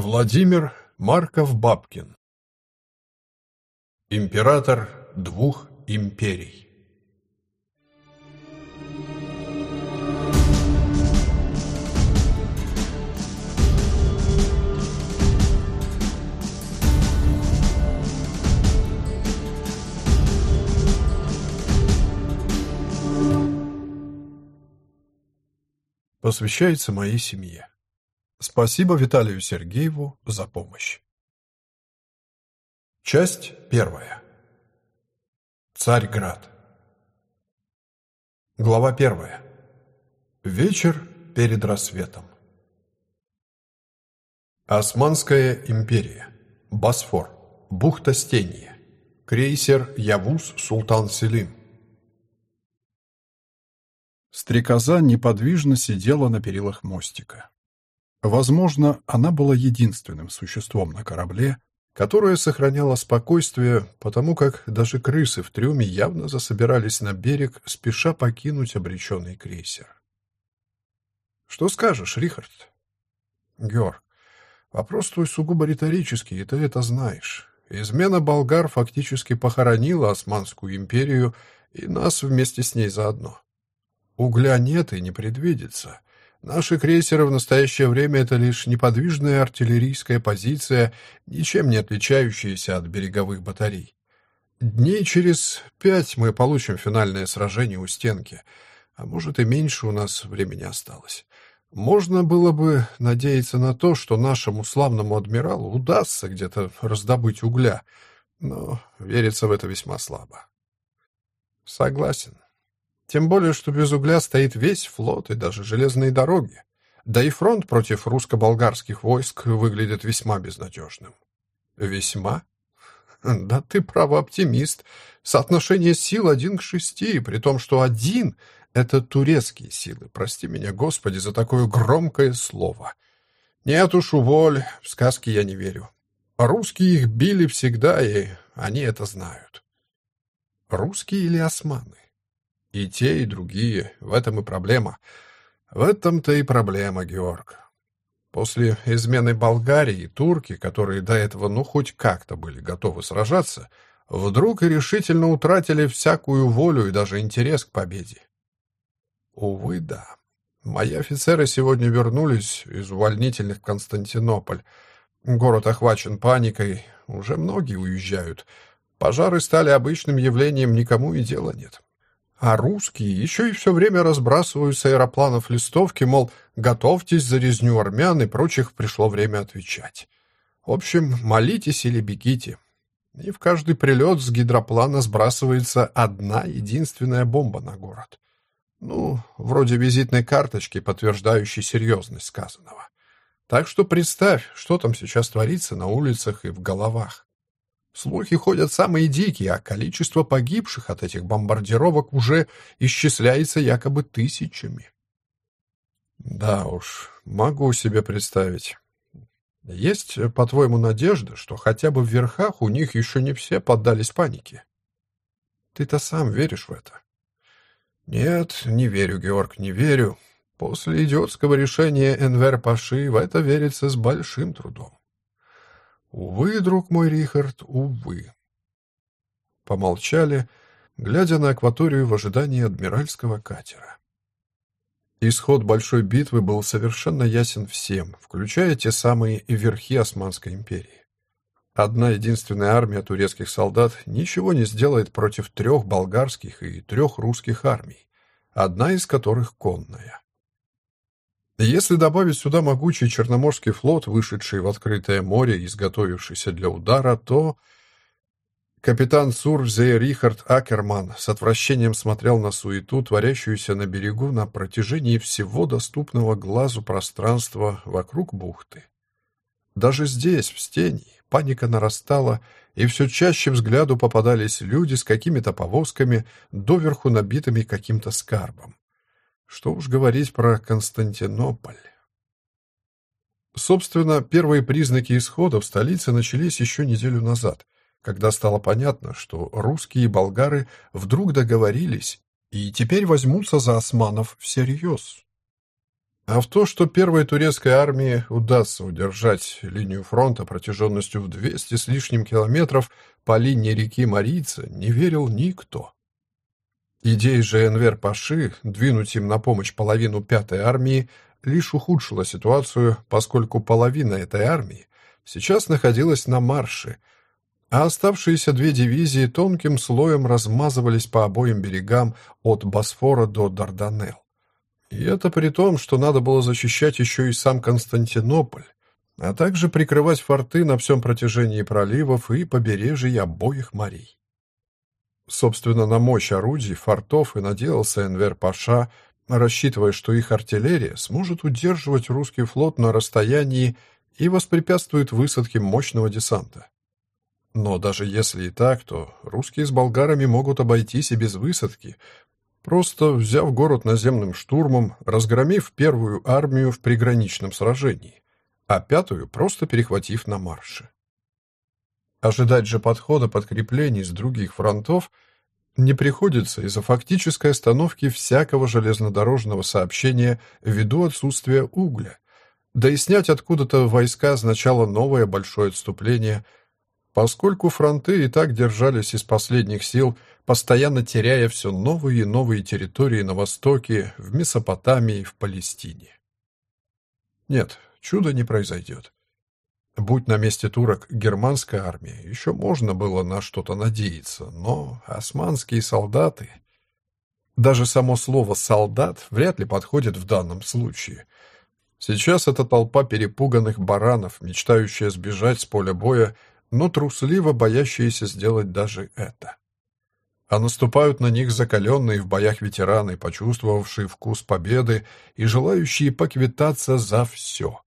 Владимир Марков-Бабкин Император двух империй Посвящается моей семье. Спасибо Виталию Сергееву за помощь. Часть первая. Царьград. Глава первая. Вечер перед рассветом. Османская империя. Босфор. Бухта Стенья. Крейсер Явуз Султан Селим. Стрекоза неподвижно сидела на перилах мостика. Возможно, она была единственным существом на корабле, которое сохраняло спокойствие, потому как даже крысы в трюме явно засобирались на берег, спеша покинуть обреченный крейсер. «Что скажешь, Рихард?» «Георг, вопрос твой сугубо риторический, и ты это знаешь. Измена болгар фактически похоронила Османскую империю и нас вместе с ней заодно. Угля нет и не предвидится. Наши крейсеры в настоящее время — это лишь неподвижная артиллерийская позиция, ничем не отличающаяся от береговых батарей. Дней через пять мы получим финальное сражение у стенки, а может и меньше у нас времени осталось. Можно было бы надеяться на то, что нашему славному адмиралу удастся где-то раздобыть угля, но верится в это весьма слабо. Согласен. Тем более, что без угля стоит весь флот и даже железные дороги. Да и фронт против русско-болгарских войск выглядит весьма безнадежным. Весьма? Да ты право-оптимист. Соотношение сил один к шести, при том, что один — это турецкие силы. Прости меня, Господи, за такое громкое слово. Нет уж, уволь, в сказки я не верю. Русские их били всегда, и они это знают. Русские или османы? И те, и другие. В этом и проблема. В этом-то и проблема, Георг. После измены Болгарии турки, которые до этого ну хоть как-то были готовы сражаться, вдруг и решительно утратили всякую волю и даже интерес к победе. Увы, да. Мои офицеры сегодня вернулись из увольнительных в Константинополь. Город охвачен паникой, уже многие уезжают. Пожары стали обычным явлением, никому и дела нет. А русские еще и все время разбрасывают с аэропланов листовки, мол, готовьтесь за резню армян и прочих пришло время отвечать. В общем, молитесь или бегите. И в каждый прилет с гидроплана сбрасывается одна единственная бомба на город. Ну, вроде визитной карточки, подтверждающей серьезность сказанного. Так что представь, что там сейчас творится на улицах и в головах. Слухи ходят самые дикие, а количество погибших от этих бомбардировок уже исчисляется якобы тысячами. Да уж, могу себе представить. Есть, по-твоему, надежда, что хотя бы в верхах у них еще не все поддались панике? Ты-то сам веришь в это? Нет, не верю, Георг, не верю. После идиотского решения Энвер Паши в это верится с большим трудом. Увы, друг мой Рихард, увы. Помолчали, глядя на акваторию в ожидании адмиральского катера. Исход большой битвы был совершенно ясен всем, включая те самые верхи Османской империи. Одна единственная армия турецких солдат ничего не сделает против трех болгарских и трех русских армий, одна из которых конная. Если добавить сюда могучий Черноморский флот, вышедший в открытое море и изготовившийся для удара, то... Капитан Сурзе Рихард Акерман с отвращением смотрел на суету, творящуюся на берегу на протяжении всего доступного глазу пространства вокруг бухты. Даже здесь, в стене, паника нарастала, и все чаще взгляду попадались люди с какими-то повозками, доверху набитыми каким-то скарбом. Что уж говорить про Константинополь. Собственно, первые признаки исхода в столице начались еще неделю назад, когда стало понятно, что русские и болгары вдруг договорились и теперь возьмутся за османов всерьез. А в то, что первой турецкой армии удастся удержать линию фронта протяженностью в 200 с лишним километров по линии реки Марица, не верил никто. Идея же Энвер Паши двинуть им на помощь половину пятой армии лишь ухудшила ситуацию, поскольку половина этой армии сейчас находилась на марше, а оставшиеся две дивизии тонким слоем размазывались по обоим берегам от Босфора до Дарданелл. И это при том, что надо было защищать еще и сам Константинополь, а также прикрывать форты на всем протяжении проливов и побережий обоих морей. Собственно, на мощь орудий, фортов и надеялся Энвер Паша, рассчитывая, что их артиллерия сможет удерживать русский флот на расстоянии и воспрепятствует высадке мощного десанта. Но даже если и так, то русские с болгарами могут обойтись и без высадки, просто взяв город наземным штурмом, разгромив первую армию в приграничном сражении, а пятую просто перехватив на марше. Ожидать же подхода подкреплений с других фронтов не приходится из-за фактической остановки всякого железнодорожного сообщения ввиду отсутствия угля, да и снять откуда-то войска означало новое большое отступление – поскольку фронты и так держались из последних сил, постоянно теряя все новые и новые территории на Востоке, в Месопотамии, в Палестине. Нет, чудо не произойдет. Будь на месте турок германская армия, еще можно было на что-то надеяться, но османские солдаты... Даже само слово «солдат» вряд ли подходит в данном случае. Сейчас это толпа перепуганных баранов, мечтающая сбежать с поля боя, но трусливо боящиеся сделать даже это. А наступают на них закаленные в боях ветераны, почувствовавшие вкус победы и желающие поквитаться за все.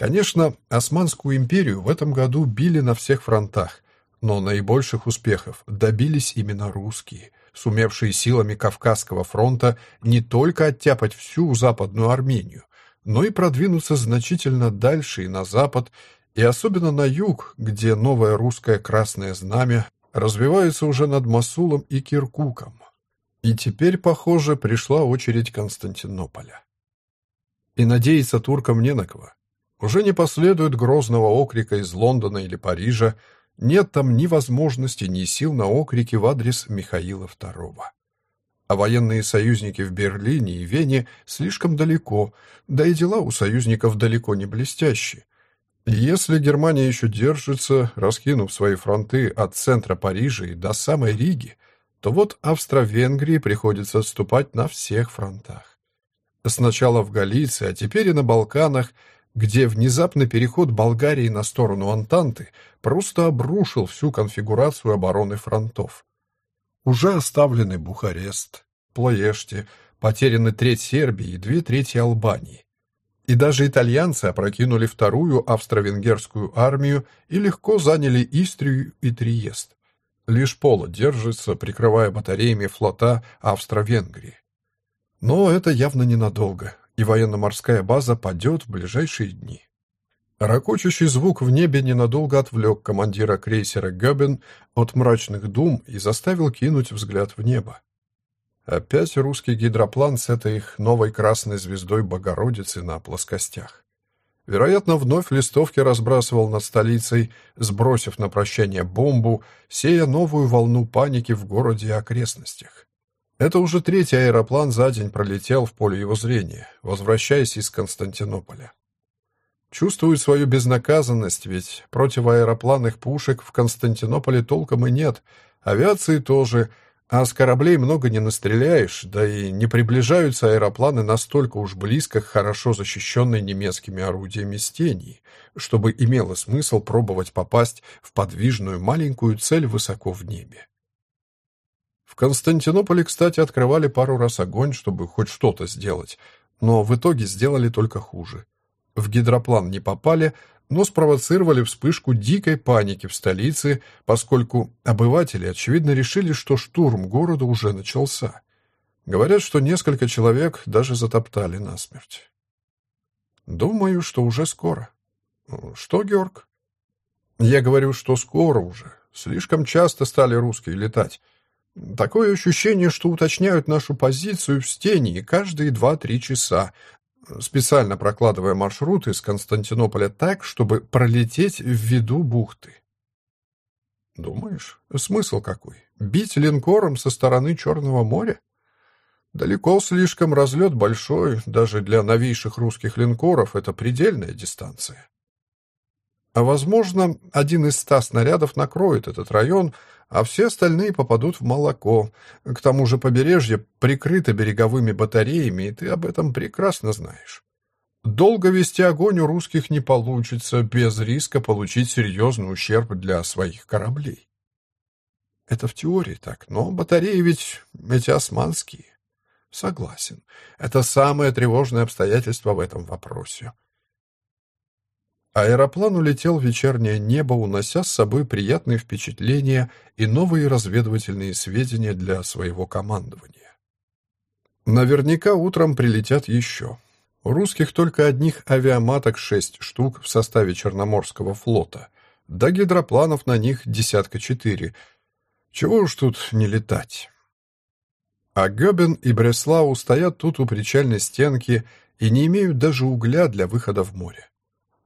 Конечно, Османскую империю в этом году били на всех фронтах, но наибольших успехов добились именно русские, сумевшие силами Кавказского фронта не только оттяпать всю Западную Армению, но и продвинуться значительно дальше и на запад, и особенно на юг, где новое русское красное знамя развивается уже над Масулом и Киркуком. И теперь, похоже, пришла очередь Константинополя. И надеяться туркам не на кого. Уже не последует грозного окрика из Лондона или Парижа, нет там ни возможности, ни сил на окрики в адрес Михаила II. А военные союзники в Берлине и Вене слишком далеко, да и дела у союзников далеко не блестящие. Если Германия еще держится, раскинув свои фронты от центра Парижа и до самой Риги, то вот Австро-Венгрии приходится отступать на всех фронтах. Сначала в Галиции, а теперь и на Балканах, где внезапный переход Болгарии на сторону Антанты просто обрушил всю конфигурацию обороны фронтов. Уже оставлены Бухарест, Плоешти, потеряны треть Сербии и две трети Албании. И даже итальянцы опрокинули вторую австро-венгерскую армию и легко заняли Истрию и Триест. Лишь Пола держится, прикрывая батареями флота Австро-Венгрии. Но это явно ненадолго, и военно-морская база падет в ближайшие дни. Рокочущий звук в небе ненадолго отвлек командира крейсера «Гёбен» от мрачных дум и заставил кинуть взгляд в небо. Опять русский гидроплан с этой их новой красной звездой Богородицы на плоскостях. Вероятно, вновь листовки разбрасывал над столицей, сбросив на прощание бомбу, сея новую волну паники в городе и окрестностях. Это уже третий аэроплан за день пролетел в поле его зрения, возвращаясь из Константинополя. Чувствует свою безнаказанность, ведь противоаэропланных пушек в Константинополе толком и нет, авиации тоже — а с кораблей много не настреляешь, да и не приближаются аэропланы настолько уж близко к хорошо защищенной немецкими орудиями стении, чтобы имело смысл пробовать попасть в подвижную маленькую цель высоко в небе. В Константинополе, кстати, открывали пару раз огонь, чтобы хоть что-то сделать, но в итоге сделали только хуже. В гидроплан не попали, но спровоцировали вспышку дикой паники в столице, поскольку обыватели, очевидно, решили, что штурм города уже начался. Говорят, что несколько человек даже затоптали насмерть. Думаю, что уже скоро. Что, Георг? Я говорю, что скоро уже. Слишком часто стали русские летать. Такое ощущение, что уточняют нашу позицию в стене каждые два-три часа, специально прокладывая маршрут из Константинополя так, чтобы пролететь в виду бухты. Думаешь, смысл какой? Бить линкором со стороны Черного моря? Далеко слишком разлет большой, даже для новейших русских линкоров это предельная дистанция. А возможно, один из ста снарядов накроет этот район, а все остальные попадут в молоко. К тому же побережье прикрыто береговыми батареями, и ты об этом прекрасно знаешь. Долго вести огонь у русских не получится, без риска получить серьезный ущерб для своих кораблей. Это в теории так, но батареи ведь эти османские. Согласен. Это самое тревожное обстоятельство в этом вопросе. Аэроплан улетел в вечернее небо, унося с собой приятные впечатления и новые разведывательные сведения для своего командования. Наверняка утром прилетят еще. У русских только одних авиаматок шесть штук в составе Черноморского флота, да гидропланов на них десятка четыре. Чего уж тут не летать. А Гёбен и Бреслау стоят тут у причальной стенки и не имеют даже угля для выхода в море.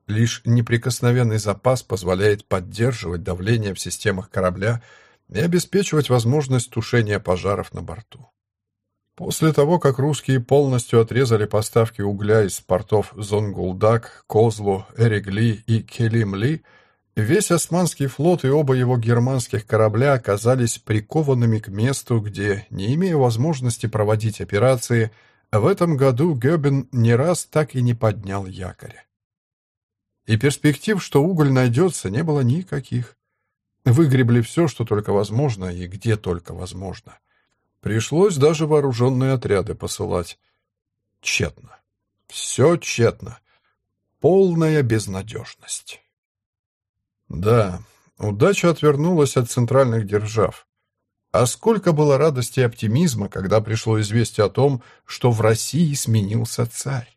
Лишь неприкосновенный запас позволяет поддерживать давление в системах корабля и обеспечивать возможность тушения пожаров на борту. После того, как русские полностью отрезали поставки угля из портов Зонгулдак, Козлу, Эригли и Келимли, весь османский флот и оба его германских корабля оказались прикованными к месту, где, не имея возможности проводить операции, в этом году Гёбен не раз так и не поднял якоря. И перспектив, что уголь найдется, не было никаких. Выгребли все, что только возможно и где только возможно. Пришлось даже вооруженные отряды посылать. Тщетно. Все тщетно. Полная безнадежность. Да, удача отвернулась от центральных держав. А сколько было радости и оптимизма, когда пришло известие о том, что в России сменился царь.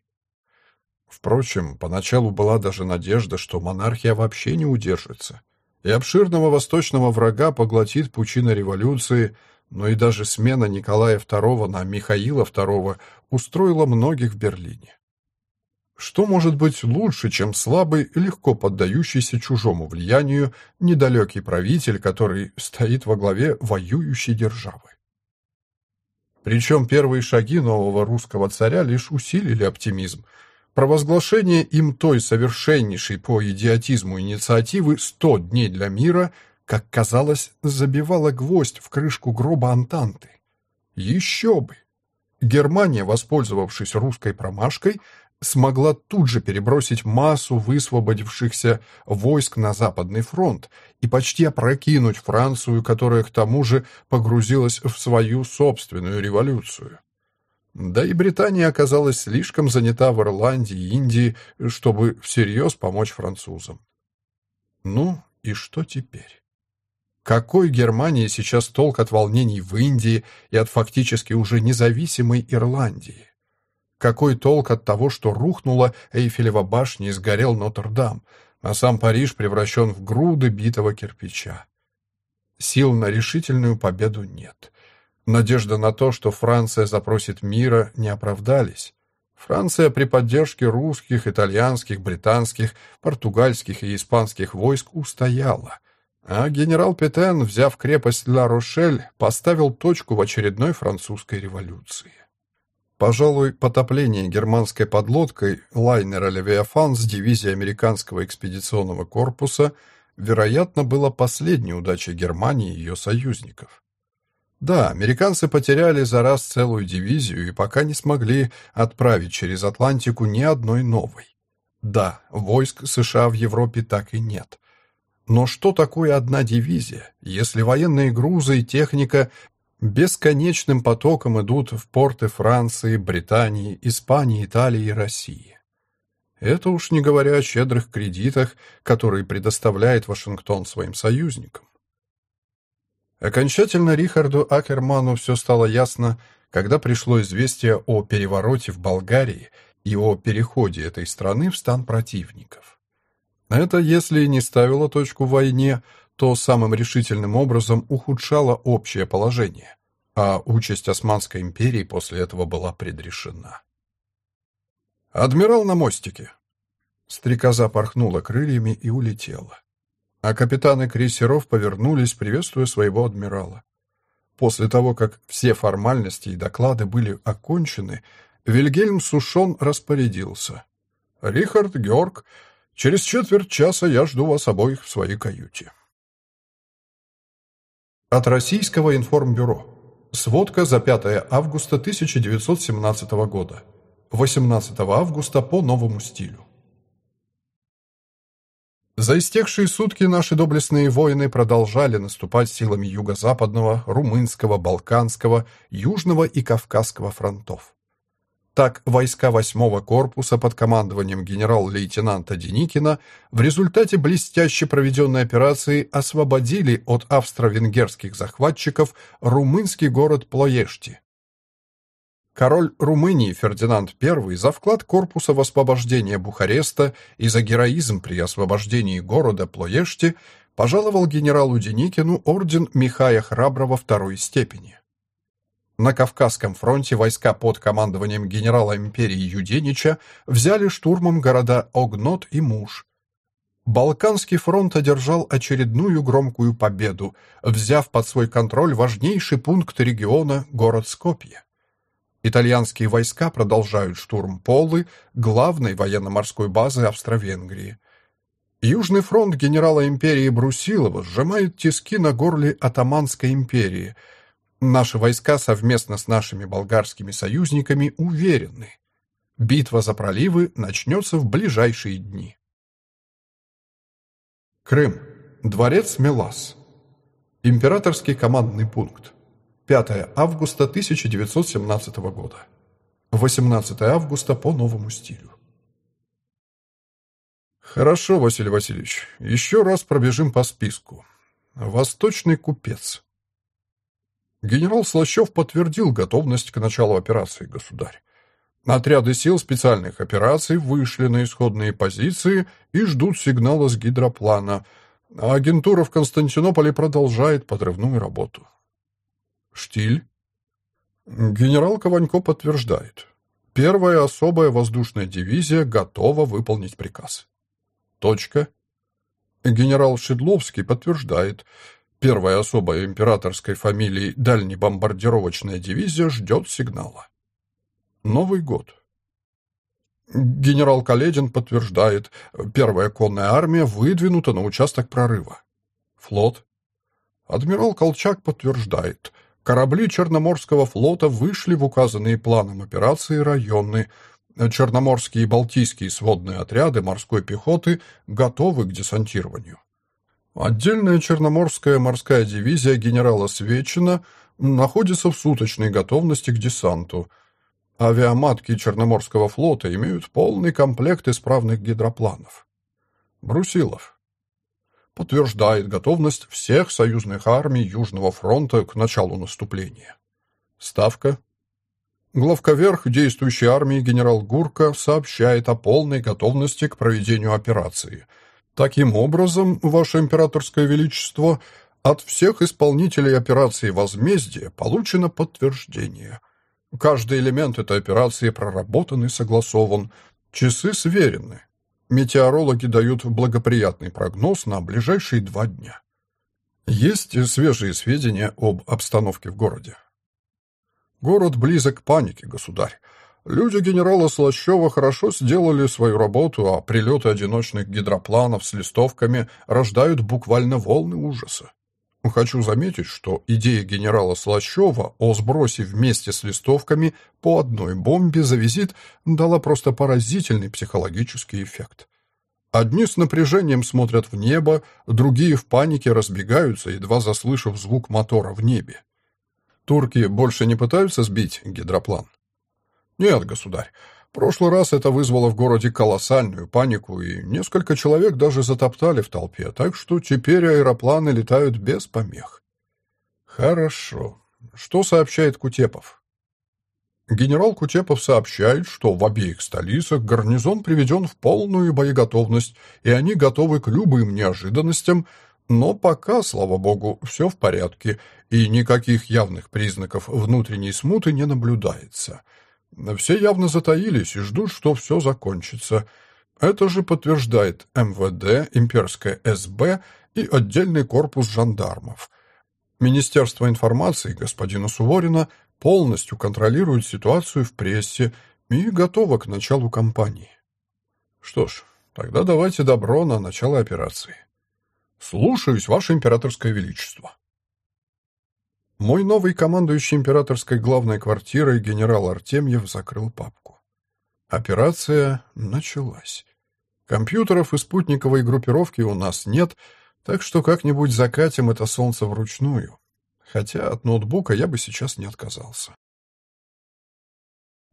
Впрочем, поначалу была даже надежда, что монархия вообще не удержится, и обширного восточного врага поглотит пучина революции, но и даже смена Николая II на Михаила II устроила многих в Берлине. Что может быть лучше, чем слабый, легко поддающийся чужому влиянию, недалекий правитель, который стоит во главе воюющей державы? Причем первые шаги нового русского царя лишь усилили оптимизм – Провозглашение им той совершеннейшей по идиотизму инициативы «100 дней для мира», как казалось, забивало гвоздь в крышку гроба Антанты. Еще бы! Германия, воспользовавшись русской промашкой, смогла тут же перебросить массу высвободившихся войск на Западный фронт и почти опрокинуть Францию, которая к тому же погрузилась в свою собственную революцию. Да и Британия оказалась слишком занята в Ирландии и Индии, чтобы всерьез помочь французам. Ну и что теперь? Какой Германии сейчас толк от волнений в Индии и от фактически уже независимой Ирландии? Какой толк от того, что рухнула Эйфелева башня и сгорел Нотр-Дам, а сам Париж превращен в груды битого кирпича? Сил на решительную победу нет. Надежда на то, что Франция запросит мира, не оправдались. Франция при поддержке русских, итальянских, британских, португальских и испанских войск устояла, а генерал Петен, взяв крепость Ла-Рошель, поставил точку в очередной французской революции. Пожалуй, потопление германской подлодкой лайнера «Левиафан» с дивизией американского экспедиционного корпуса, вероятно, было последней удачей Германии и ее союзников. Да, американцы потеряли за раз целую дивизию и пока не смогли отправить через Атлантику ни одной новой. Да, войск США в Европе так и нет. Но что такое одна дивизия, если военные грузы и техника бесконечным потоком идут в порты Франции, Британии, Испании, Италии и России? Это уж не говоря о щедрых кредитах, которые предоставляет Вашингтон своим союзникам. Окончательно Рихарду Акерману все стало ясно, когда пришло известие о перевороте в Болгарии и о переходе этой страны в стан противников. Это, если не ставило точку в войне, то самым решительным образом ухудшало общее положение, а участь Османской империи после этого была предрешена. Адмирал на мостике. Стрекоза порхнула крыльями и улетела. А капитаны крейсеров повернулись, приветствуя своего адмирала. После того, как все формальности и доклады были окончены, Вильгельм Сушон распорядился. «Рихард, Георг, через четверть часа я жду вас обоих в своей каюте». От Российского информбюро. Сводка за 5 августа 1917 года. 18 августа по новому стилю. За истекшие сутки наши доблестные воины продолжали наступать силами юго-западного, румынского, балканского, южного и кавказского фронтов. Так, войска 8-го корпуса под командованием генерал-лейтенанта Деникина в результате блестяще проведенной операции освободили от австро-венгерских захватчиков румынский город Плоешти. Король Румынии Фердинанд I за вклад корпуса в освобождение Бухареста и за героизм при освобождении города Плоешти пожаловал генералу Деникину орден Михая Храброго второй степени. На Кавказском фронте войска под командованием генерала империи Юденича взяли штурмом города Огнот и Муш. Балканский фронт одержал очередную громкую победу, взяв под свой контроль важнейший пункт региона город Скопье. Итальянские войска продолжают штурм Полы, главной военно-морской базы Австро-Венгрии. Южный фронт генерала империи Брусилова сжимает тиски на горле Атаманской империи. Наши войска совместно с нашими болгарскими союзниками уверены. Битва за проливы начнется в ближайшие дни. Крым. Дворец Мелас. Императорский командный пункт. 5 августа 1917 года. 18 августа по новому стилю. Хорошо, Василий Васильевич. Еще раз пробежим по списку. Восточный купец. Генерал Слащев подтвердил готовность к началу операции, государь. Отряды сил специальных операций вышли на исходные позиции и ждут сигнала с гидроплана, а агентура в Константинополе продолжает подрывную работу. Штиль. Генерал Кованько подтверждает. Первая особая воздушная дивизия готова выполнить приказ. Точка. Генерал Шедловский подтверждает. Первая особая императорской фамилии дальнебомбардировочная дивизия ждет сигнала. Новый год. Генерал Каледин подтверждает. Первая конная армия выдвинута на участок прорыва. Флот. Адмирал Колчак подтверждает. Корабли Черноморского флота вышли в указанные планом операции районы. Черноморские и Балтийские сводные отряды морской пехоты готовы к десантированию. Отдельная Черноморская морская дивизия генерала Свечина находится в суточной готовности к десанту. Авиаматки Черноморского флота имеют полный комплект исправных гидропланов. Брусилов подтверждает готовность всех союзных армий Южного фронта к началу наступления. Ставка. Главковерх действующей армии генерал Гурка сообщает о полной готовности к проведению операции. Таким образом, Ваше Императорское Величество, от всех исполнителей операции «Возмездие» получено подтверждение. Каждый элемент этой операции проработан и согласован, часы сверены. Метеорологи дают благоприятный прогноз на ближайшие два дня. Есть свежие сведения об обстановке в городе. Город близок к панике, государь. Люди генерала Слащева хорошо сделали свою работу, а прилеты одиночных гидропланов с листовками рождают буквально волны ужаса. Хочу заметить, что идея генерала Слащева о сбросе вместе с листовками по одной бомбе за визит дала просто поразительный психологический эффект. Одни с напряжением смотрят в небо, другие в панике разбегаются, едва заслышав звук мотора в небе. Турки больше не пытаются сбить гидроплан? Нет, государь. Прошлый раз это вызвало в городе колоссальную панику, и несколько человек даже затоптали в толпе, так что теперь аэропланы летают без помех. Хорошо. Что сообщает Кутепов? Генерал Кутепов сообщает, что в обеих столицах гарнизон приведен в полную боеготовность, и они готовы к любым неожиданностям, но пока, слава богу, все в порядке, и никаких явных признаков внутренней смуты не наблюдается — Все явно затаились и ждут, что все закончится. Это же подтверждает МВД, имперская СБ и отдельный корпус жандармов. Министерство информации господина Суворина полностью контролирует ситуацию в прессе и готово к началу кампании. Что ж, тогда давайте добро на начало операции. Слушаюсь, Ваше Императорское Величество. Мой новый командующий императорской главной квартирой генерал Артемьев закрыл папку. Операция началась. Компьютеров и спутниковой группировки у нас нет, так что как-нибудь закатим это солнце вручную. Хотя от ноутбука я бы сейчас не отказался.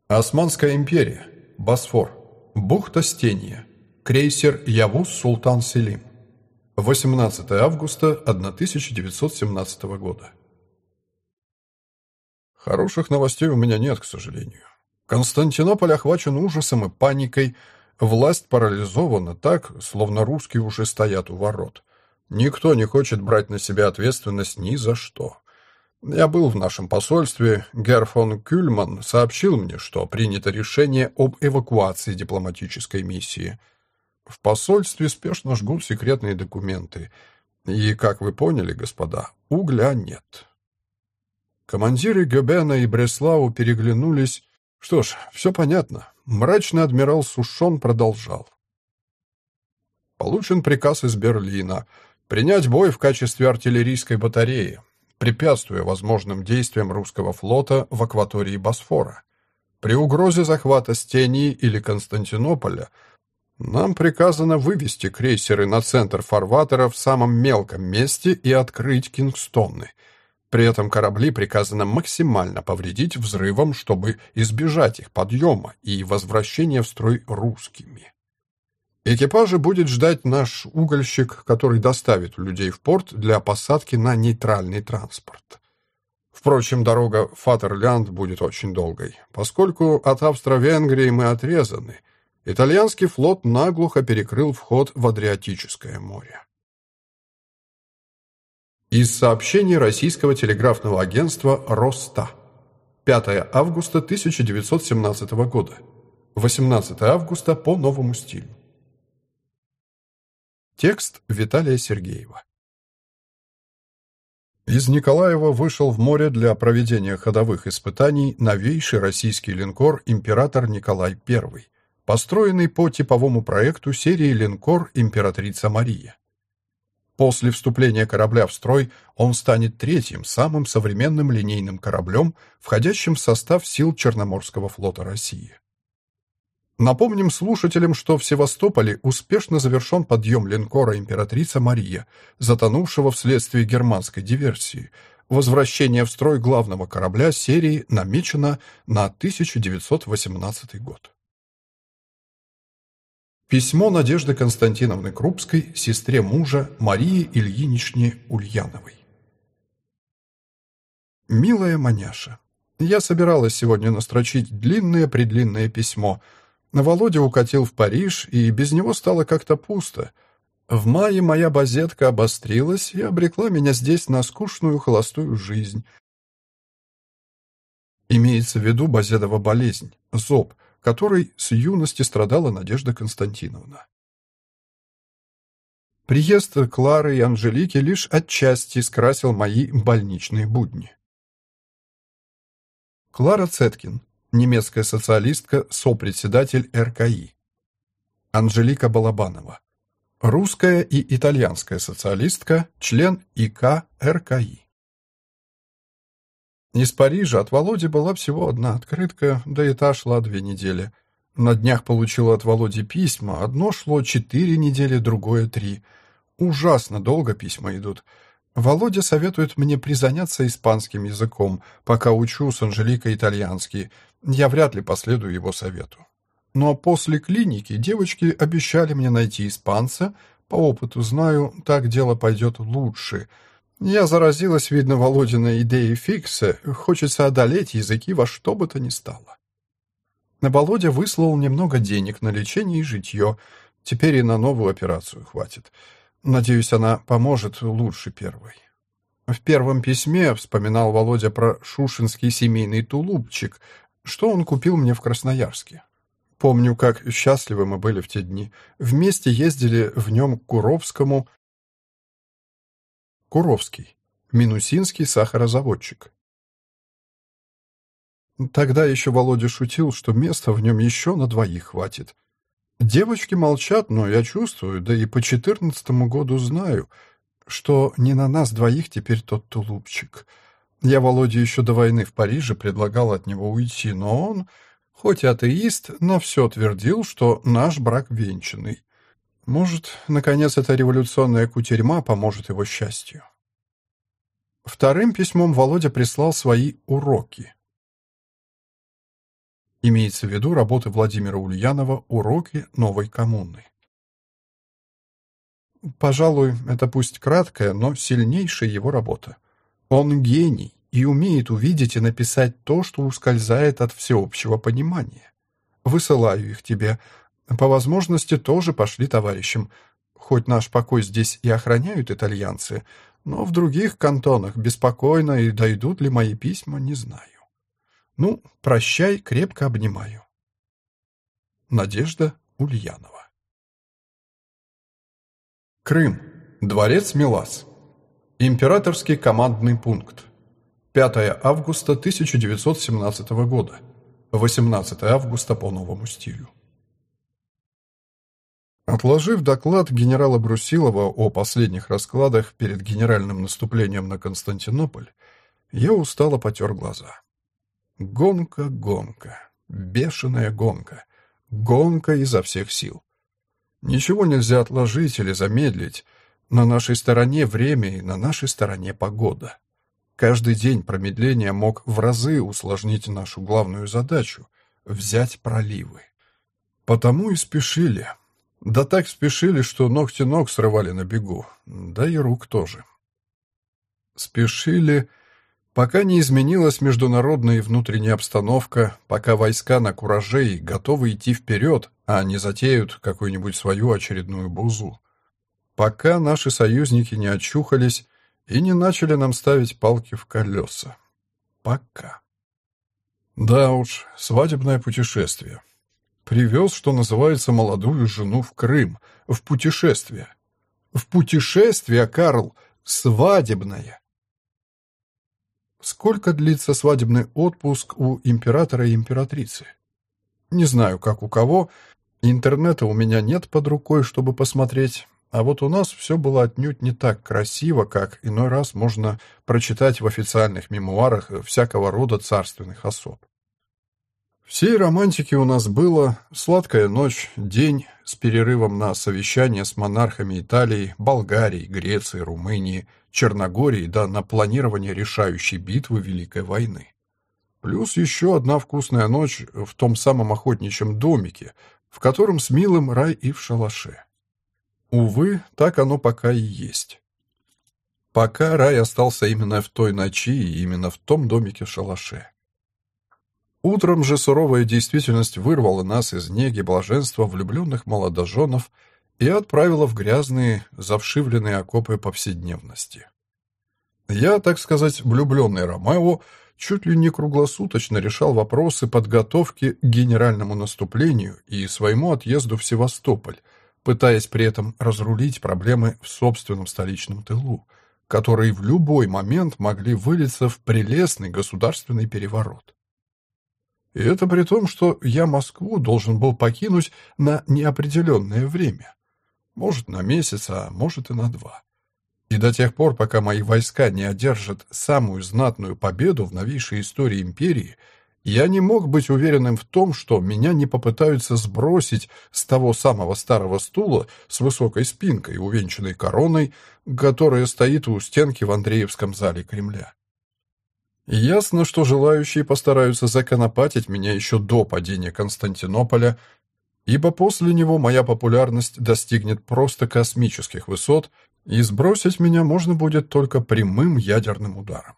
Османская империя. Босфор. Бухта Стения. Крейсер Явуз Султан Селим. 18 августа 1917 года. Хороших новостей у меня нет, к сожалению. Константинополь охвачен ужасом и паникой, власть парализована так, словно русские уже стоят у ворот. Никто не хочет брать на себя ответственность ни за что. Я был в нашем посольстве, Герр фон Кюльман сообщил мне, что принято решение об эвакуации дипломатической миссии. В посольстве спешно жгут секретные документы. И, как вы поняли, господа, угля нет. Командиры Гебена и Бреслау переглянулись. Что ж, все понятно. Мрачный адмирал Сушон продолжал. Получен приказ из Берлина принять бой в качестве артиллерийской батареи, препятствуя возможным действиям русского флота в акватории Босфора. При угрозе захвата Стении или Константинополя нам приказано вывести крейсеры на центр фарватера в самом мелком месте и открыть Кингстоны — при этом корабли приказано максимально повредить взрывом, чтобы избежать их подъема и возвращения в строй русскими. Экипажи будет ждать наш угольщик, который доставит людей в порт для посадки на нейтральный транспорт. Впрочем, дорога Фатерлянд будет очень долгой, поскольку от Австро-Венгрии мы отрезаны. Итальянский флот наглухо перекрыл вход в Адриатическое море. Из сообщений российского телеграфного агентства «Роста». 5 августа 1917 года. 18 августа по новому стилю. Текст Виталия Сергеева. Из Николаева вышел в море для проведения ходовых испытаний новейший российский линкор «Император Николай I», построенный по типовому проекту серии линкор «Императрица Мария». После вступления корабля в строй он станет третьим самым современным линейным кораблем, входящим в состав сил Черноморского флота России. Напомним слушателям, что в Севастополе успешно завершен подъем линкора «Императрица Мария», затонувшего вследствие германской диверсии. Возвращение в строй главного корабля серии намечено на 1918 год. Письмо Надежды Константиновны Крупской сестре мужа Марии Ильиничне Ульяновой. «Милая маняша, я собиралась сегодня настрочить длинное-предлинное письмо. Володя укатил в Париж, и без него стало как-то пусто. В мае моя базетка обострилась и обрекла меня здесь на скучную холостую жизнь. Имеется в виду базедова болезнь, зоб, которой с юности страдала Надежда Константиновна. Приезд Клары и Анжелики лишь отчасти скрасил мои больничные будни. Клара Цеткин, немецкая социалистка, сопредседатель РКИ. Анжелика Балабанова, русская и итальянская социалистка, член ИК РКИ. Из Парижа от Володи была всего одна открытка, да и та шла две недели. На днях получила от Володи письма. Одно шло четыре недели, другое три. Ужасно долго письма идут. Володя советует мне призаняться испанским языком, пока учу с Анжеликой итальянский. Я вряд ли последую его совету. Но после клиники девочки обещали мне найти испанца. По опыту знаю, так дело пойдет лучше — я заразилась, видно, Володиной идеей фикса. Хочется одолеть языки во что бы то ни стало. Володя выслал немного денег на лечение и житье. Теперь и на новую операцию хватит. Надеюсь, она поможет лучше первой. В первом письме вспоминал Володя про шушинский семейный тулупчик. что он купил мне в Красноярске. Помню, как счастливы мы были в те дни. Вместе ездили в нем к Куровскому. Куровский. Минусинский сахарозаводчик. Тогда еще Володя шутил, что места в нем еще на двоих хватит. Девочки молчат, но я чувствую, да и по четырнадцатому году знаю, что не на нас двоих теперь тот тулупчик. Я Володе еще до войны в Париже предлагал от него уйти, но он, хоть и атеист, но все твердил, что наш брак венчанный. Может, наконец, эта революционная кутерьма поможет его счастью. Вторым письмом Володя прислал свои уроки. Имеется в виду работы Владимира Ульянова «Уроки новой коммуны». Пожалуй, это пусть краткая, но сильнейшая его работа. Он гений и умеет увидеть и написать то, что ускользает от всеобщего понимания. Высылаю их тебе. По возможности тоже пошли товарищам. Хоть наш покой здесь и охраняют итальянцы, но в других кантонах беспокойно и дойдут ли мои письма, не знаю. Ну, прощай, крепко обнимаю. Надежда Ульянова Крым. Дворец Милас. Императорский командный пункт. 5 августа 1917 года. 18 августа по новому стилю. Отложив доклад генерала Брусилова о последних раскладах перед генеральным наступлением на Константинополь, я устало потер глаза. Гонка, гонка, бешеная гонка, гонка изо всех сил. Ничего нельзя отложить или замедлить. На нашей стороне время и на нашей стороне погода. Каждый день промедления мог в разы усложнить нашу главную задачу — взять проливы. Потому и спешили. Да так спешили, что ногти ног срывали на бегу, да и рук тоже. Спешили Пока не изменилась международная и внутренняя обстановка, пока войска на кураже и готовы идти вперед, а не затеют какую-нибудь свою очередную бузу. Пока наши союзники не очухались и не начали нам ставить палки в колеса. Пока. Да уж, свадебное путешествие. Привез, что называется, молодую жену в Крым, в путешествие. В путешествие, Карл, свадебное. Сколько длится свадебный отпуск у императора и императрицы? Не знаю, как у кого. Интернета у меня нет под рукой, чтобы посмотреть. А вот у нас все было отнюдь не так красиво, как иной раз можно прочитать в официальных мемуарах всякого рода царственных особ. Всей романтики у нас было сладкая ночь, день с перерывом на совещание с монархами Италии, Болгарии, Греции, Румынии, Черногории да на планирование решающей битвы Великой войны. Плюс еще одна вкусная ночь в том самом охотничьем домике, в котором с милым рай и в шалаше. Увы, так оно пока и есть. Пока рай остался именно в той ночи и именно в том домике в шалаше. Утром же суровая действительность вырвала нас из неги блаженства влюбленных молодоженов и отправила в грязные, завшивленные окопы повседневности. Я, так сказать, влюбленный Ромео, чуть ли не круглосуточно решал вопросы подготовки к генеральному наступлению и своему отъезду в Севастополь, пытаясь при этом разрулить проблемы в собственном столичном тылу, которые в любой момент могли вылиться в прелестный государственный переворот. И это при том, что я Москву должен был покинуть на неопределенное время. Может, на месяц, а может и на два. И до тех пор, пока мои войска не одержат самую знатную победу в новейшей истории империи, я не мог быть уверенным в том, что меня не попытаются сбросить с того самого старого стула с высокой спинкой, увенчанной короной, которая стоит у стенки в Андреевском зале Кремля. Ясно, что желающие постараются законопатить меня еще до падения Константинополя, ибо после него моя популярность достигнет просто космических высот, и сбросить меня можно будет только прямым ядерным ударом.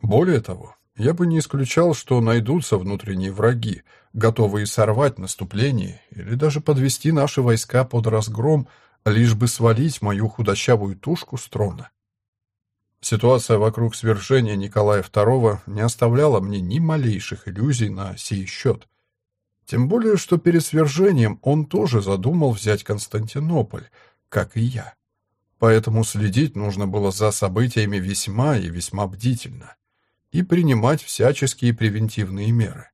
Более того, я бы не исключал, что найдутся внутренние враги, готовые сорвать наступление или даже подвести наши войска под разгром, лишь бы свалить мою худощавую тушку с трона. Ситуация вокруг свержения Николая II не оставляла мне ни малейших иллюзий на сей счет. Тем более, что перед свержением он тоже задумал взять Константинополь, как и я. Поэтому следить нужно было за событиями весьма и весьма бдительно и принимать всяческие превентивные меры.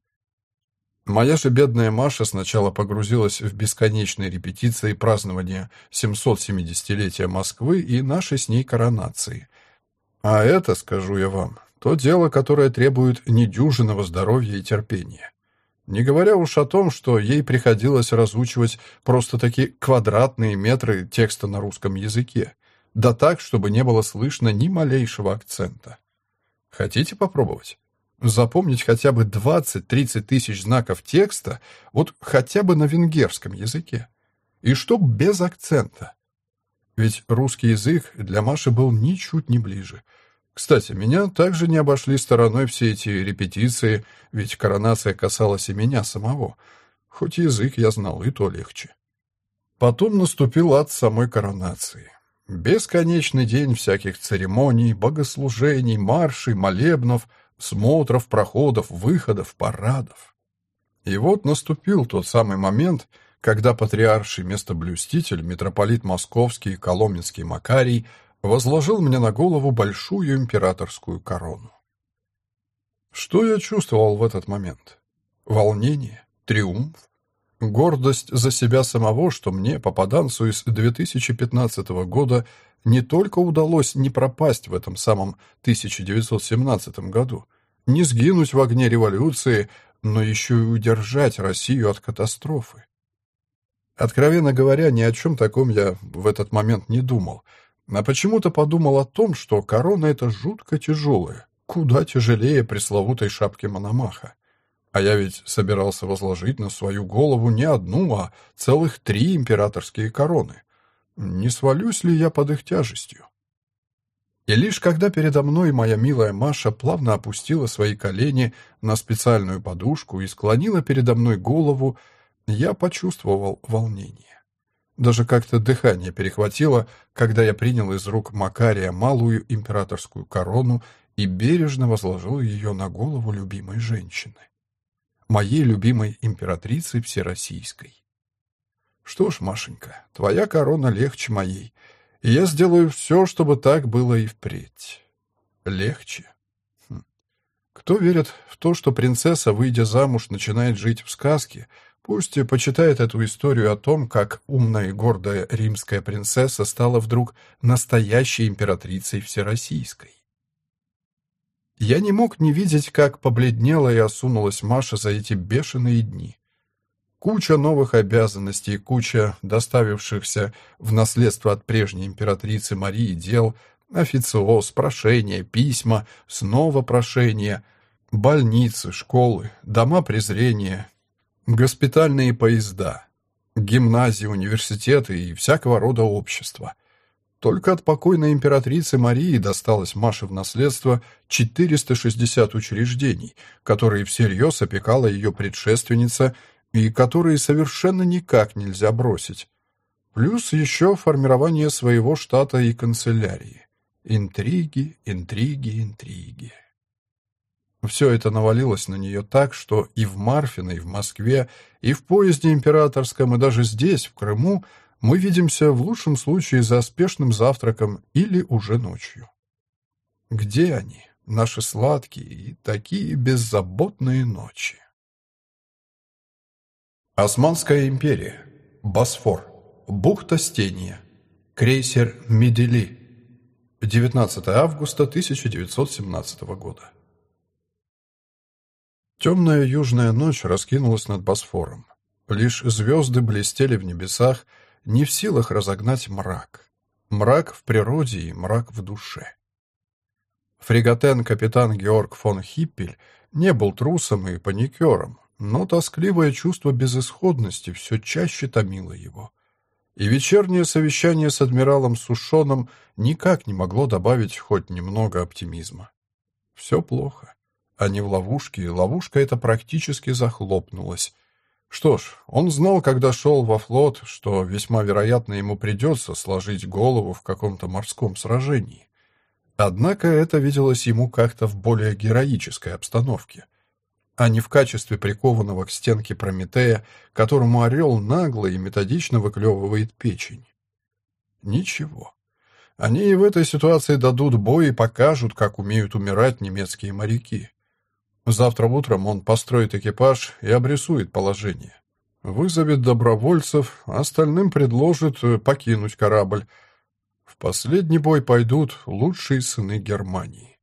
Моя же бедная Маша сначала погрузилась в бесконечные репетиции празднования 770-летия Москвы и нашей с ней коронации – а это, скажу я вам, то дело, которое требует недюжинного здоровья и терпения. Не говоря уж о том, что ей приходилось разучивать просто-таки квадратные метры текста на русском языке, да так, чтобы не было слышно ни малейшего акцента. Хотите попробовать? Запомнить хотя бы 20-30 тысяч знаков текста, вот хотя бы на венгерском языке. И чтоб без акцента. Ведь русский язык для Маши был ничуть не ближе. Кстати, меня также не обошли стороной все эти репетиции, ведь коронация касалась и меня самого. Хоть язык я знал, и то легче. Потом наступил ад самой коронации. Бесконечный день всяких церемоний, богослужений, маршей, молебнов, смотров, проходов, выходов, парадов. И вот наступил тот самый момент, когда патриарший местоблюститель, митрополит Московский Коломенский Макарий возложил мне на голову большую императорскую корону. Что я чувствовал в этот момент? Волнение? Триумф? Гордость за себя самого, что мне, попаданцу из 2015 года, не только удалось не пропасть в этом самом 1917 году, не сгинуть в огне революции, но еще и удержать Россию от катастрофы. Откровенно говоря, ни о чем таком я в этот момент не думал, а почему-то подумал о том, что корона — это жутко тяжелая, куда тяжелее пресловутой шапки Мономаха. А я ведь собирался возложить на свою голову не одну, а целых три императорские короны. Не свалюсь ли я под их тяжестью? И лишь когда передо мной моя милая Маша плавно опустила свои колени на специальную подушку и склонила передо мной голову, я почувствовал волнение. Даже как-то дыхание перехватило, когда я принял из рук Макария малую императорскую корону и бережно возложил ее на голову любимой женщины. Моей любимой императрицы Всероссийской. Что ж, Машенька, твоя корона легче моей, и я сделаю все, чтобы так было и впредь. Легче? Хм. Кто верит в то, что принцесса, выйдя замуж, начинает жить в сказке — Пусть почитает эту историю о том, как умная и гордая римская принцесса стала вдруг настоящей императрицей всероссийской. Я не мог не видеть, как побледнела и осунулась Маша за эти бешеные дни. Куча новых обязанностей, куча доставившихся в наследство от прежней императрицы Марии дел, официоз, прошения, письма, снова прошения, больницы, школы, дома презрения, Госпитальные поезда, гимназии, университеты и всякого рода общества. Только от покойной императрицы Марии досталось Маше в наследство 460 учреждений, которые всерьез опекала ее предшественница и которые совершенно никак нельзя бросить. Плюс еще формирование своего штата и канцелярии. Интриги, интриги, интриги. Все это навалилось на нее так, что и в Марфино, и в Москве, и в поезде императорском, и даже здесь, в Крыму, мы видимся в лучшем случае за спешным завтраком или уже ночью. Где они, наши сладкие и такие беззаботные ночи? Османская империя. Босфор. Бухта Стения. Крейсер Медели. 19 августа 1917 года. Темная южная ночь раскинулась над Босфором. Лишь звезды блестели в небесах, не в силах разогнать мрак. Мрак в природе и мрак в душе. Фрегатен-капитан Георг фон Хиппель не был трусом и паникером, но тоскливое чувство безысходности все чаще томило его. И вечернее совещание с адмиралом Сушоном никак не могло добавить хоть немного оптимизма. Все плохо. Они в ловушке, и ловушка эта практически захлопнулась. Что ж, он знал, когда шел во флот, что весьма вероятно ему придется сложить голову в каком-то морском сражении. Однако это виделось ему как-то в более героической обстановке, а не в качестве прикованного к стенке Прометея, которому орел нагло и методично выклевывает печень. Ничего. Они и в этой ситуации дадут бой и покажут, как умеют умирать немецкие моряки. Завтра утром он построит экипаж и обрисует положение. Вызовет добровольцев, остальным предложит покинуть корабль, в последний бой пойдут лучшие сыны Германии.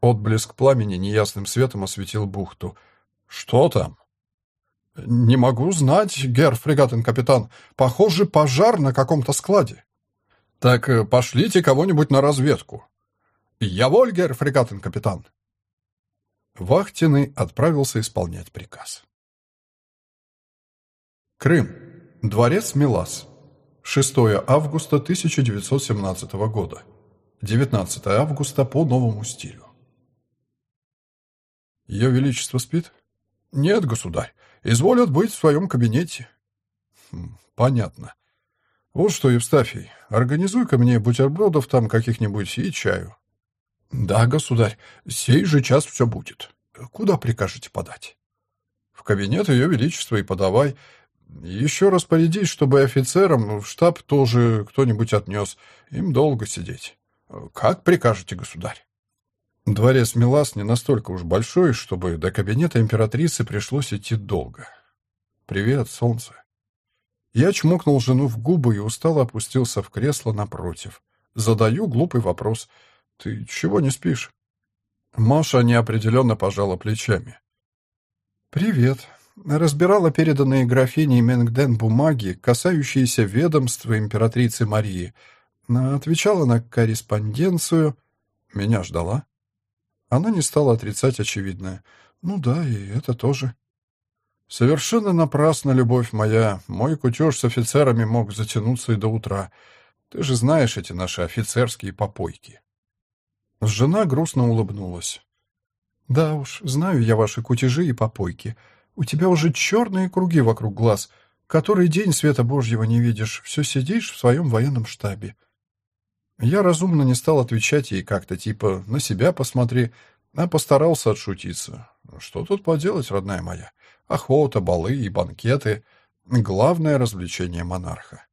Отблеск пламени неясным светом осветил бухту. «Что там?» «Не могу знать, герр фрегатен-капитан. Похоже, пожар на каком-то складе». «Так э, пошлите кого-нибудь на разведку». «Я воль, герр фрегатен-капитан». Вахтенный отправился исполнять приказ. Крым. Дворец Милас. 6 августа 1917 года. 19 августа по новому стилю. Ее Величество спит? Нет, государь. Изволят быть в своем кабинете. Хм, понятно. Вот что, Евстафий, организуй-ка мне бутербродов там каких-нибудь и чаю. Да, государь, сей же час все будет. Куда прикажете подать? В кабинет Ее Величества и подавай. Еще распорядись, чтобы офицерам в штаб тоже кто-нибудь отнес. Им долго сидеть. Как прикажете, государь? Дворец Милас не настолько уж большой, чтобы до кабинета императрицы пришлось идти долго. «Привет, солнце». Я чмокнул жену в губы и устало опустился в кресло напротив. Задаю глупый вопрос. «Ты чего не спишь?» Маша неопределенно пожала плечами. «Привет разбирала переданные графиней Менгден бумаги, касающиеся ведомства императрицы Марии. Отвечала на корреспонденцию. Меня ждала. Она не стала отрицать очевидное. Ну да, и это тоже. Совершенно напрасно, любовь моя. Мой кутеж с офицерами мог затянуться и до утра. Ты же знаешь эти наши офицерские попойки. Жена грустно улыбнулась. «Да уж, знаю я ваши кутежи и попойки. У тебя уже черные круги вокруг глаз. Который день света Божьего не видишь, все сидишь в своем военном штабе. Я разумно не стал отвечать ей как-то, типа «на себя посмотри», а постарался отшутиться. Что тут поделать, родная моя? Охота, балы и банкеты — главное развлечение монарха.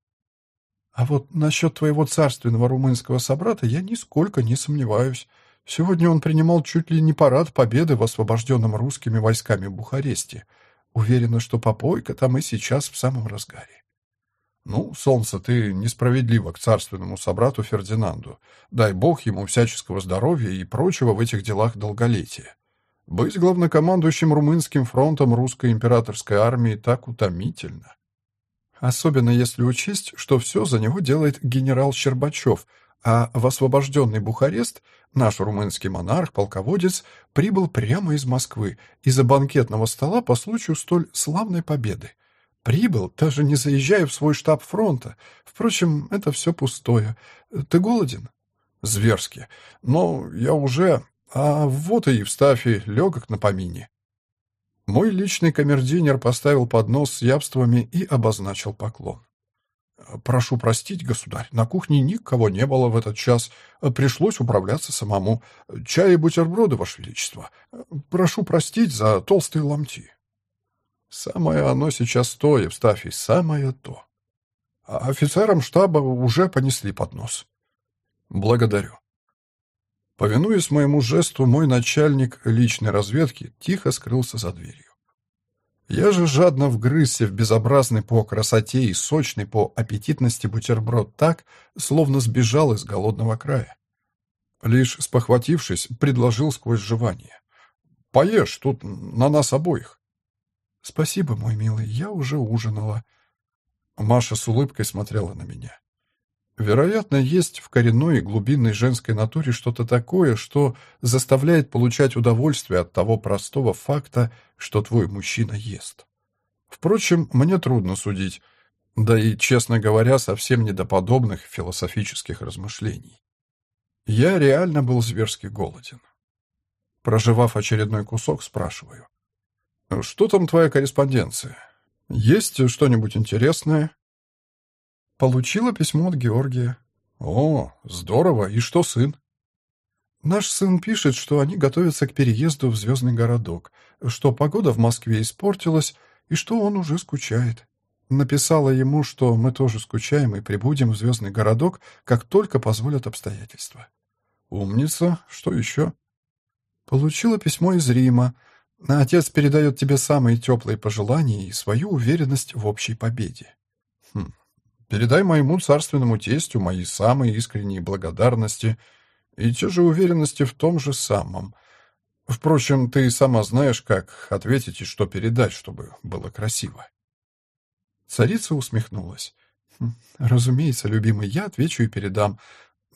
А вот насчет твоего царственного румынского собрата я нисколько не сомневаюсь. Сегодня он принимал чуть ли не парад победы в освобожденном русскими войсками Бухаресте. Уверена, что попойка там и сейчас в самом разгаре. Ну, солнце, ты несправедлива к царственному собрату Фердинанду. Дай бог ему всяческого здоровья и прочего в этих делах долголетия. Быть главнокомандующим румынским фронтом русской императорской армии так утомительно. Особенно если учесть, что все за него делает генерал Щербачев — а в освобожденный Бухарест наш румынский монарх-полководец прибыл прямо из Москвы, из-за банкетного стола по случаю столь славной победы. Прибыл, даже не заезжая в свой штаб фронта. Впрочем, это все пустое. Ты голоден? Зверски. Но я уже... А вот и Евстафий, легок на помине. Мой личный камердинер поставил поднос с явствами и обозначил поклон. «Прошу простить, государь, на кухне никого не было в этот час. Пришлось управляться самому. Чай и бутерброды, ваше величество. Прошу простить за толстые ломти». «Самое оно сейчас то, Евстафий, самое то. А офицерам штаба уже понесли поднос». «Благодарю». Повинуясь моему жесту, мой начальник личной разведки тихо скрылся за дверью. Я же жадно вгрызся в безобразный по красоте и сочный по аппетитности бутерброд так, словно сбежал из голодного края. Лишь спохватившись, предложил сквозь жевание. «Поешь, тут на нас обоих». «Спасибо, мой милый, я уже ужинала». Маша с улыбкой смотрела на меня. Вероятно, есть в коренной и глубинной женской натуре что-то такое, что заставляет получать удовольствие от того простого факта, что твой мужчина ест. Впрочем, мне трудно судить, да и, честно говоря, совсем не до подобных философических размышлений. Я реально был зверски голоден. Проживав очередной кусок, спрашиваю. «Что там твоя корреспонденция? Есть что-нибудь интересное?» Получила письмо от Георгия. О, здорово. И что сын? Наш сын пишет, что они готовятся к переезду в звездный городок, что погода в Москве испортилась и что он уже скучает. Написала ему, что мы тоже скучаем и прибудем в звездный городок, как только позволят обстоятельства. Умница. Что еще? Получила письмо из Рима. Отец передает тебе самые теплые пожелания и свою уверенность в общей победе. Хм. Передай моему царственному тестю мои самые искренние благодарности и те же уверенности в том же самом. Впрочем, ты сама знаешь, как ответить и что передать, чтобы было красиво. Царица усмехнулась. «Хм, «Разумеется, любимый, я отвечу и передам.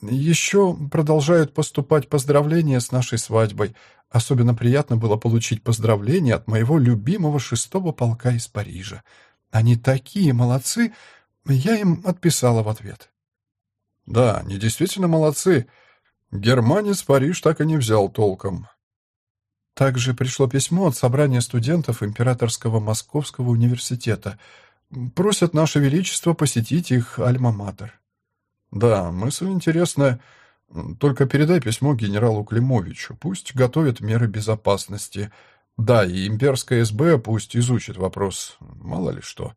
Еще продолжают поступать поздравления с нашей свадьбой. Особенно приятно было получить поздравления от моего любимого шестого полка из Парижа. Они такие молодцы, я им отписала в ответ. Да, они действительно молодцы. Германец Париж так и не взял толком. Также пришло письмо от собрания студентов Императорского Московского университета. Просят Наше Величество посетить их альма-матер. Да, мысль интересная. Только передай письмо генералу Климовичу. Пусть готовит меры безопасности. Да, и имперская СБ пусть изучит вопрос. Мало ли что.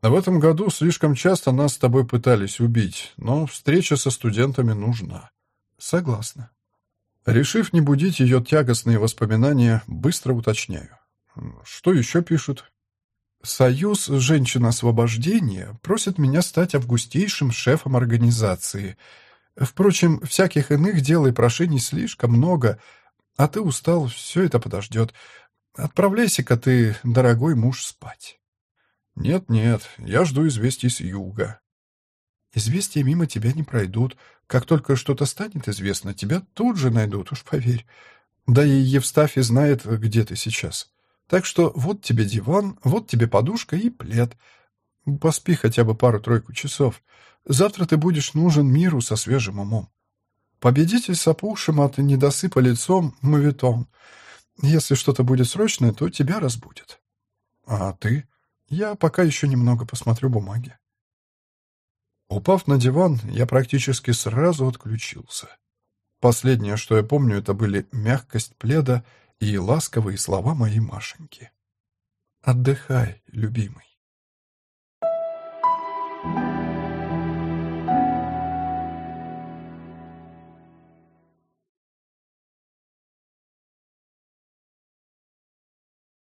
В этом году слишком часто нас с тобой пытались убить, но встреча со студентами нужна. Согласна. Решив не будить ее тягостные воспоминания, быстро уточняю. Что еще пишут? Союз женщин-освобождения просит меня стать августейшим шефом организации. Впрочем, всяких иных дел и прошений слишком много, а ты устал, все это подождет. Отправляйся-ка ты, дорогой муж, спать. «Нет-нет, я жду известий с юга». «Известия мимо тебя не пройдут. Как только что-то станет известно, тебя тут же найдут, уж поверь. Да и Евстафий знает, где ты сейчас. Так что вот тебе диван, вот тебе подушка и плед. Поспи хотя бы пару-тройку часов. Завтра ты будешь нужен миру со свежим умом. Победитель с опухшим от недосыпа лицом — мавитон. Если что-то будет срочное, то тебя разбудят. А ты?» Я пока еще немного посмотрю бумаги. Упав на диван, я практически сразу отключился. Последнее, что я помню, это были мягкость пледа и ласковые слова моей Машеньки. «Отдыхай, любимый».